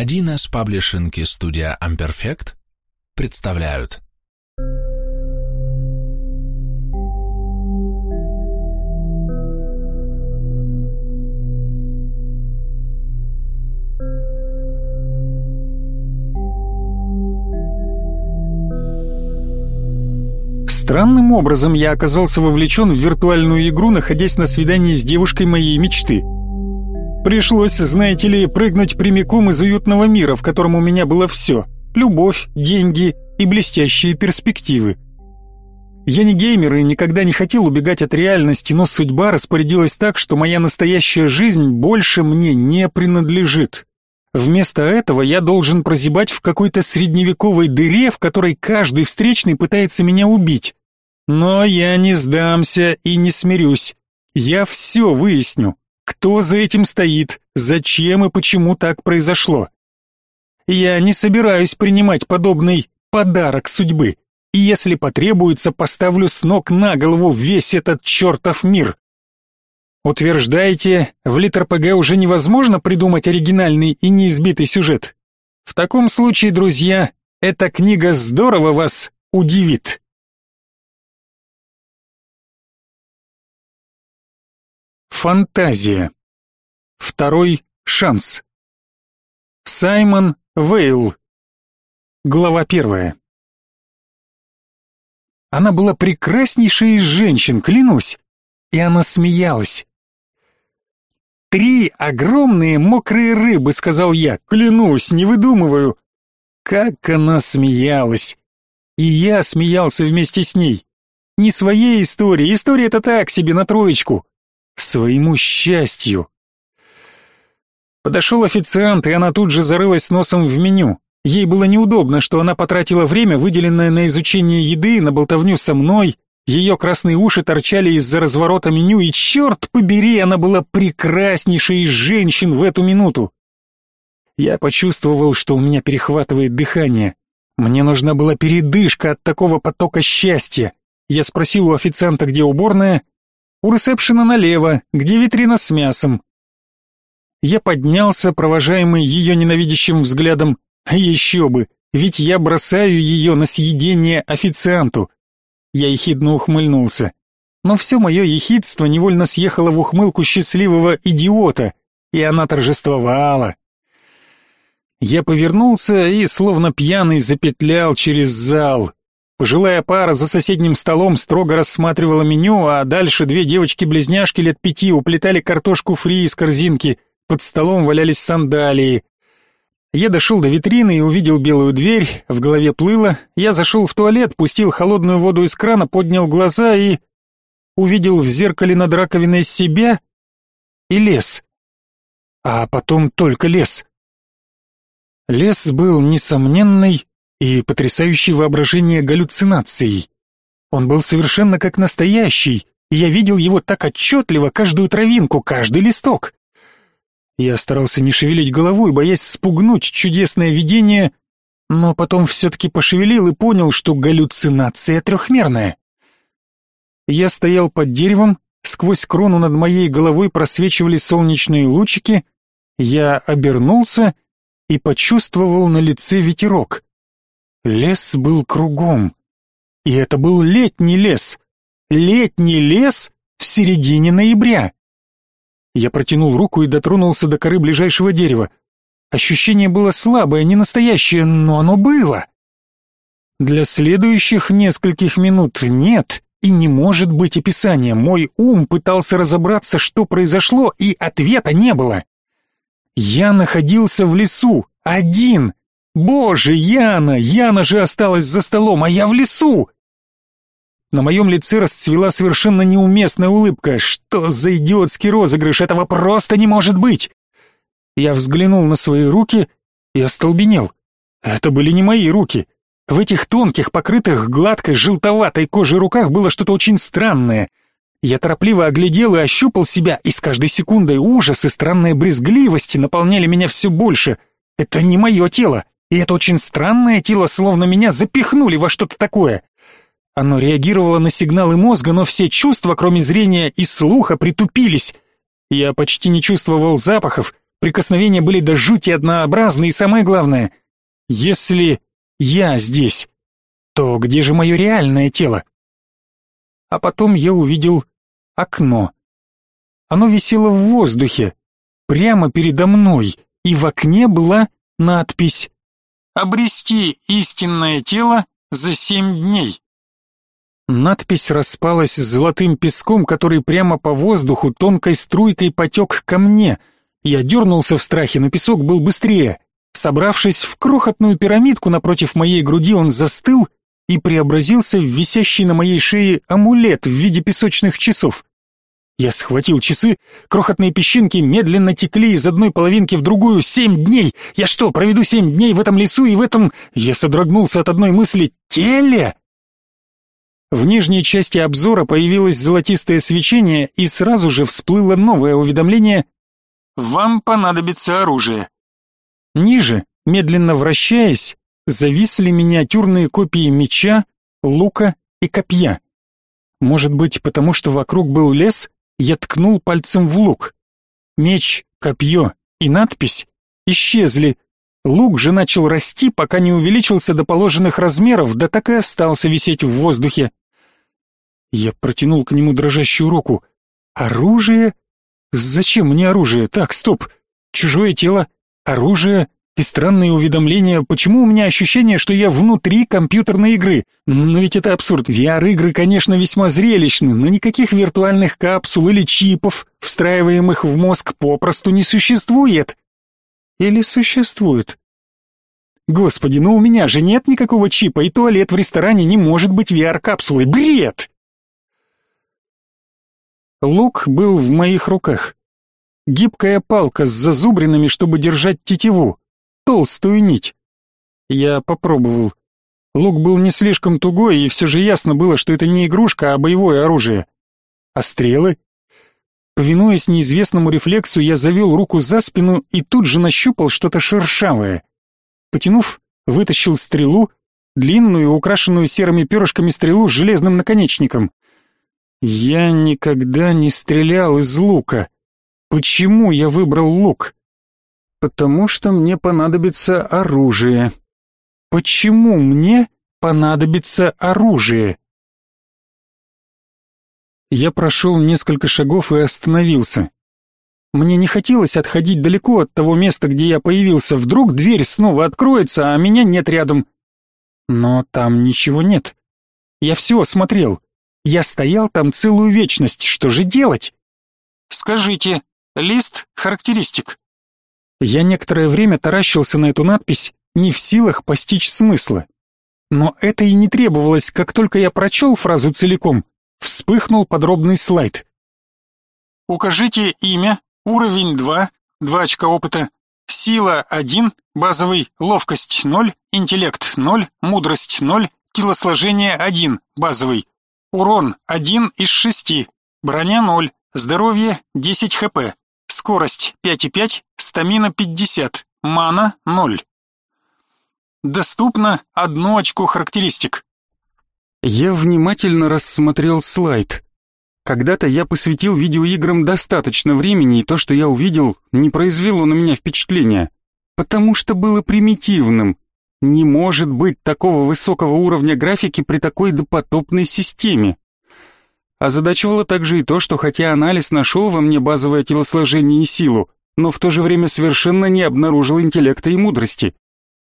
1С Паблишинг и студия Amperfect представляют Странным образом я оказался вовлечен в виртуальную игру, находясь на свидании с девушкой моей мечты. Пришлось, знаете ли, прыгнуть прямиком из уютного мира, в котором у меня было все – любовь, деньги и блестящие перспективы. Я не геймер и никогда не хотел убегать от реальности, но судьба распорядилась так, что моя настоящая жизнь больше мне не принадлежит. Вместо этого я должен прозябать в какой-то средневековой дыре, в которой каждый встречный пытается меня убить. Но я не сдамся и не смирюсь. Я все выясню. Кто за этим стоит, зачем и почему так произошло. Я не собираюсь принимать подобный подарок судьбы. И если потребуется, поставлю с ног на голову весь этот чертов мир. Утверждаете, в литр-ПГ уже невозможно придумать оригинальный и неизбитый сюжет? В таком случае, друзья, эта книга здорово вас удивит. Фантазия. Второй шанс. Саймон Вейл. Глава первая. Она была прекраснейшей из женщин, клянусь. И она смеялась. «Три огромные мокрые рыбы», — сказал я, клянусь, не выдумываю. Как она смеялась. И я смеялся вместе с ней. Не своей истории, история-то так себе на троечку. Своему счастью. Подошел официант, и она тут же зарылась носом в меню. Ей было неудобно, что она потратила время, выделенное на изучение еды, на болтовню со мной, ее красные уши торчали из-за разворота меню, и черт побери, она была прекраснейшей из женщин в эту минуту. Я почувствовал, что у меня перехватывает дыхание. Мне нужна была передышка от такого потока счастья. Я спросил у официанта, где уборная. У ресепшена налево, где витрина с мясом. Я поднялся, провожаемый ее ненавидящим взглядом. А еще бы, ведь я бросаю ее на съедение официанту. Я ехидно ухмыльнулся. Но все мое ехидство невольно съехало в ухмылку счастливого идиота, и она торжествовала. Я повернулся и, словно пьяный, запетлял через зал. Пожилая пара за соседним столом строго рассматривала меню, а дальше две девочки-близняшки лет пяти уплетали картошку фри из корзинки, под столом валялись сандалии. Я дошел до витрины и увидел белую дверь, в голове плыло. Я зашел в туалет, пустил холодную воду из крана, поднял глаза и... Увидел в зеркале над раковиной себя и лес. А потом только лес. Лес был несомненной и потрясающей воображение галлюцинацией. Он был совершенно как настоящий, и я видел его так отчетливо, каждую травинку, каждый листок. Я старался не шевелить головой, боясь спугнуть чудесное видение, но потом все-таки пошевелил и понял, что галлюцинация трехмерная. Я стоял под деревом, сквозь крону над моей головой просвечивали солнечные лучики, я обернулся и почувствовал на лице ветерок. Лес был кругом, и это был летний лес, летний лес в середине ноября. Я протянул руку и дотронулся до коры ближайшего дерева. Ощущение было слабое, не настоящее, но оно было. Для следующих нескольких минут нет и не может быть описания. Мой ум пытался разобраться, что произошло, и ответа не было. Я находился в лесу, один. Боже, Яна, Яна же осталась за столом, а я в лесу. На моем лице расцвела совершенно неуместная улыбка. Что за идиотский розыгрыш? Этого просто не может быть! Я взглянул на свои руки и остолбенел. Это были не мои руки. В этих тонких, покрытых гладкой, желтоватой кожей руках было что-то очень странное. Я торопливо оглядел и ощупал себя, и с каждой секундой ужас и странная брезгливость наполняли меня все больше. Это не мое тело, и это очень странное тело, словно меня запихнули во что-то такое. Оно реагировало на сигналы мозга, но все чувства, кроме зрения и слуха, притупились. Я почти не чувствовал запахов, Прикосновения были до жути однообразны, и самое главное, если я здесь, то где же мое реальное тело? А потом я увидел окно. Оно висело в воздухе, прямо передо мной, и в окне была надпись «Обрести истинное тело за семь дней». Надпись распалась золотым песком, который прямо по воздуху тонкой струйкой потек ко мне. Я дернулся в страхе, но песок был быстрее. Собравшись в крохотную пирамидку напротив моей груди, он застыл и преобразился в висящий на моей шее амулет в виде песочных часов. Я схватил часы, крохотные песчинки медленно текли из одной половинки в другую. Семь дней! Я что, проведу семь дней в этом лесу и в этом... Я содрогнулся от одной мысли. Теле! В нижней части обзора появилось золотистое свечение, и сразу же всплыло новое уведомление «Вам понадобится оружие». Ниже, медленно вращаясь, зависли миниатюрные копии меча, лука и копья. Может быть, потому что вокруг был лес, я ткнул пальцем в лук. Меч, копье и надпись исчезли. Лук же начал расти, пока не увеличился до положенных размеров, да так и остался висеть в воздухе. Я протянул к нему дрожащую руку. Оружие? Зачем мне оружие? Так, стоп. Чужое тело, оружие и странные уведомления. Почему у меня ощущение, что я внутри компьютерной игры? Но ведь это абсурд. VR-игры, конечно, весьма зрелищны, но никаких виртуальных капсул или чипов, встраиваемых в мозг, попросту не существует. Или существует? Господи, ну у меня же нет никакого чипа, и туалет в ресторане не может быть VR-капсулой. Бред! Лук был в моих руках. Гибкая палка с зазубринами, чтобы держать тетиву. Толстую нить. Я попробовал. Лук был не слишком тугой, и все же ясно было, что это не игрушка, а боевое оружие. А стрелы? Повинуясь неизвестному рефлексу, я завел руку за спину и тут же нащупал что-то шершавое. Потянув, вытащил стрелу, длинную, украшенную серыми перышками стрелу с железным наконечником. Я никогда не стрелял из лука. Почему я выбрал лук? Потому что мне понадобится оружие. Почему мне понадобится оружие? Я прошел несколько шагов и остановился. Мне не хотелось отходить далеко от того места, где я появился. Вдруг дверь снова откроется, а меня нет рядом. Но там ничего нет. Я все осмотрел. Я стоял там целую вечность. Что же делать? Скажите, лист характеристик. Я некоторое время таращился на эту надпись, не в силах постичь смысла. Но это и не требовалось, как только я прочел фразу целиком, вспыхнул подробный слайд. Укажите имя, уровень 2, 2 очка опыта, сила 1, базовый, ловкость 0, интеллект 0, мудрость 0, телосложение 1, базовый, Урон 1 из 6, броня 0, здоровье 10 хп, скорость 5,5, стамина 50, мана 0. Доступно одно очко характеристик. Я внимательно рассмотрел слайд. Когда-то я посвятил видеоиграм достаточно времени, и то, что я увидел, не произвело на меня впечатления, потому что было примитивным, не может быть такого высокого уровня графики при такой допотопной системе. Озадачивало также и то, что хотя анализ нашел во мне базовое телосложение и силу, но в то же время совершенно не обнаружил интеллекта и мудрости.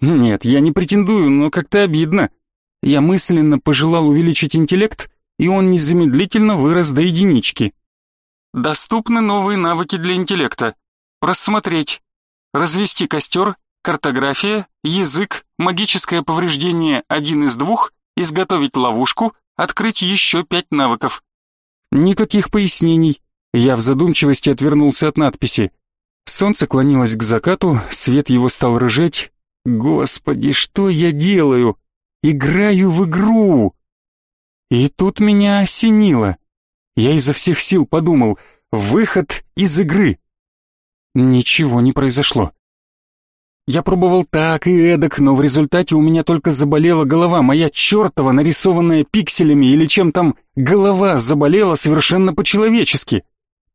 Нет, я не претендую, но как-то обидно. Я мысленно пожелал увеличить интеллект, и он незамедлительно вырос до единички. Доступны новые навыки для интеллекта. Рассмотреть. Развести костер, картография, язык, магическое повреждение один из двух, изготовить ловушку, открыть еще пять навыков. Никаких пояснений. Я в задумчивости отвернулся от надписи. Солнце клонилось к закату, свет его стал рыжеть. Господи, что я делаю? Играю в игру. И тут меня осенило. Я изо всех сил подумал, выход из игры. Ничего не произошло. Я пробовал так и эдак, но в результате у меня только заболела голова, моя чертова, нарисованная пикселями или чем там, голова заболела совершенно по-человечески.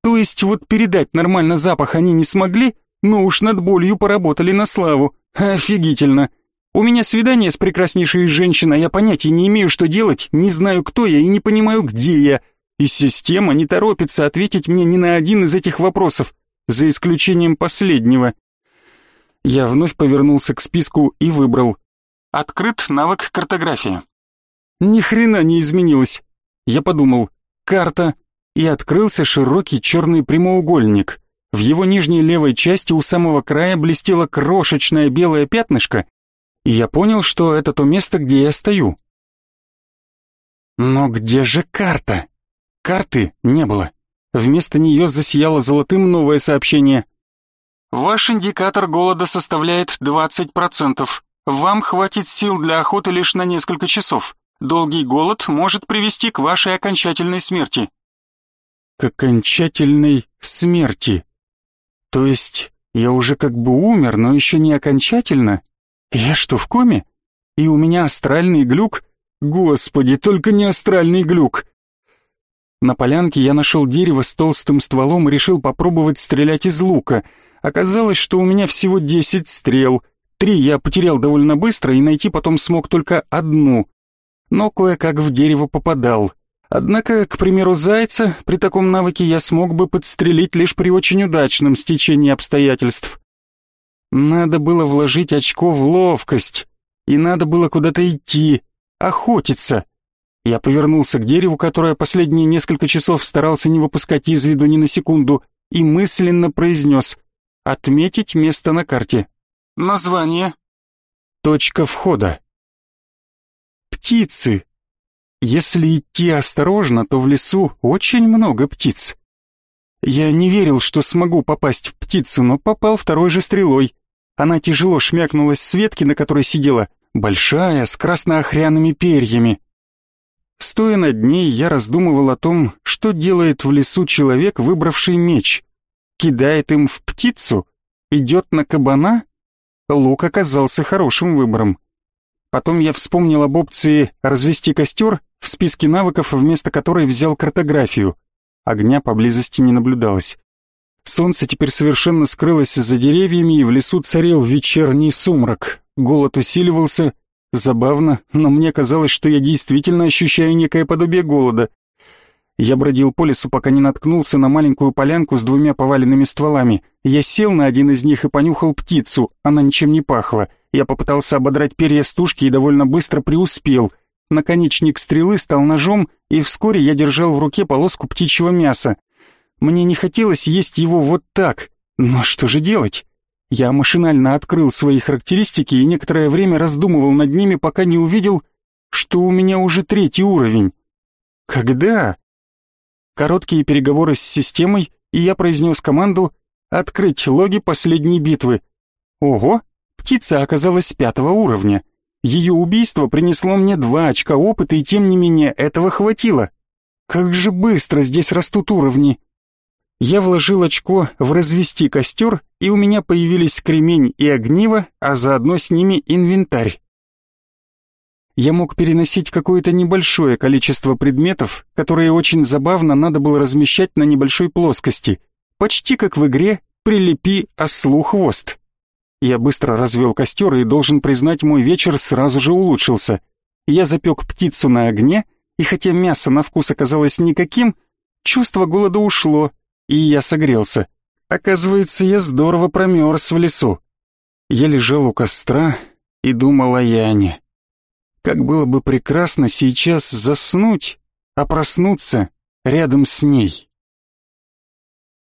То есть вот передать нормально запах они не смогли, Ну уж над болью поработали на славу. Офигительно. У меня свидание с прекраснейшей женщиной, я понятия не имею, что делать, не знаю, кто я и не понимаю, где я. И система не торопится ответить мне ни на один из этих вопросов, за исключением последнего. Я вновь повернулся к списку и выбрал. Открыт навык картография. Ни хрена не изменилось. Я подумал, карта, и открылся широкий черный прямоугольник. В его нижней левой части у самого края блестело крошечное белое пятнышко, и я понял, что это то место, где я стою. Но где же карта? Карты не было. Вместо нее засияло золотым новое сообщение. Ваш индикатор голода составляет 20%. Вам хватит сил для охоты лишь на несколько часов. Долгий голод может привести к вашей окончательной смерти. К окончательной смерти. То есть я уже как бы умер, но еще не окончательно? Я что, в коме? И у меня астральный глюк? Господи, только не астральный глюк. На полянке я нашел дерево с толстым стволом и решил попробовать стрелять из лука. Оказалось, что у меня всего десять стрел. Три я потерял довольно быстро и найти потом смог только одну. Но кое-как в дерево попадал. Однако, к примеру, зайца при таком навыке я смог бы подстрелить лишь при очень удачном стечении обстоятельств. Надо было вложить очко в ловкость, и надо было куда-то идти, охотиться. Я повернулся к дереву, которое последние несколько часов старался не выпускать из виду ни на секунду, и мысленно произнес «Отметить место на карте». Название. Точка входа. Птицы. Если идти осторожно, то в лесу очень много птиц. Я не верил, что смогу попасть в птицу, но попал второй же стрелой. Она тяжело шмякнулась с ветки, на которой сидела, большая, с красно-охряными перьями. Стоя над ней, я раздумывал о том, что делает в лесу человек, выбравший меч. Кидает им в птицу? Идет на кабана? Лук оказался хорошим выбором. Потом я вспомнил об опции «развести костер» в списке навыков, вместо которой взял картографию. Огня поблизости не наблюдалось. Солнце теперь совершенно скрылось за деревьями, и в лесу царил вечерний сумрак. Голод усиливался. Забавно, но мне казалось, что я действительно ощущаю некое подобие голода. Я бродил по лесу, пока не наткнулся на маленькую полянку с двумя поваленными стволами. Я сел на один из них и понюхал птицу, она ничем не пахла. Я попытался ободрать перья стужки и довольно быстро преуспел. Наконечник стрелы стал ножом, и вскоре я держал в руке полоску птичьего мяса. Мне не хотелось есть его вот так, но что же делать? Я машинально открыл свои характеристики и некоторое время раздумывал над ними, пока не увидел, что у меня уже третий уровень. Когда? Короткие переговоры с системой, и я произнес команду «Открыть логи последней битвы». Ого, птица оказалась пятого уровня. Ее убийство принесло мне два очка опыта, и тем не менее этого хватило. Как же быстро здесь растут уровни. Я вложил очко в развести костер, и у меня появились кремень и огниво, а заодно с ними инвентарь. Я мог переносить какое-то небольшое количество предметов, которые очень забавно надо было размещать на небольшой плоскости, почти как в игре «Прилепи ослу хвост». Я быстро развел костер и, должен признать, мой вечер сразу же улучшился. Я запек птицу на огне, и хотя мясо на вкус оказалось никаким, чувство голода ушло, и я согрелся. Оказывается, я здорово промерз в лесу. Я лежал у костра и думал о Яне. Как было бы прекрасно сейчас заснуть, а проснуться рядом с ней.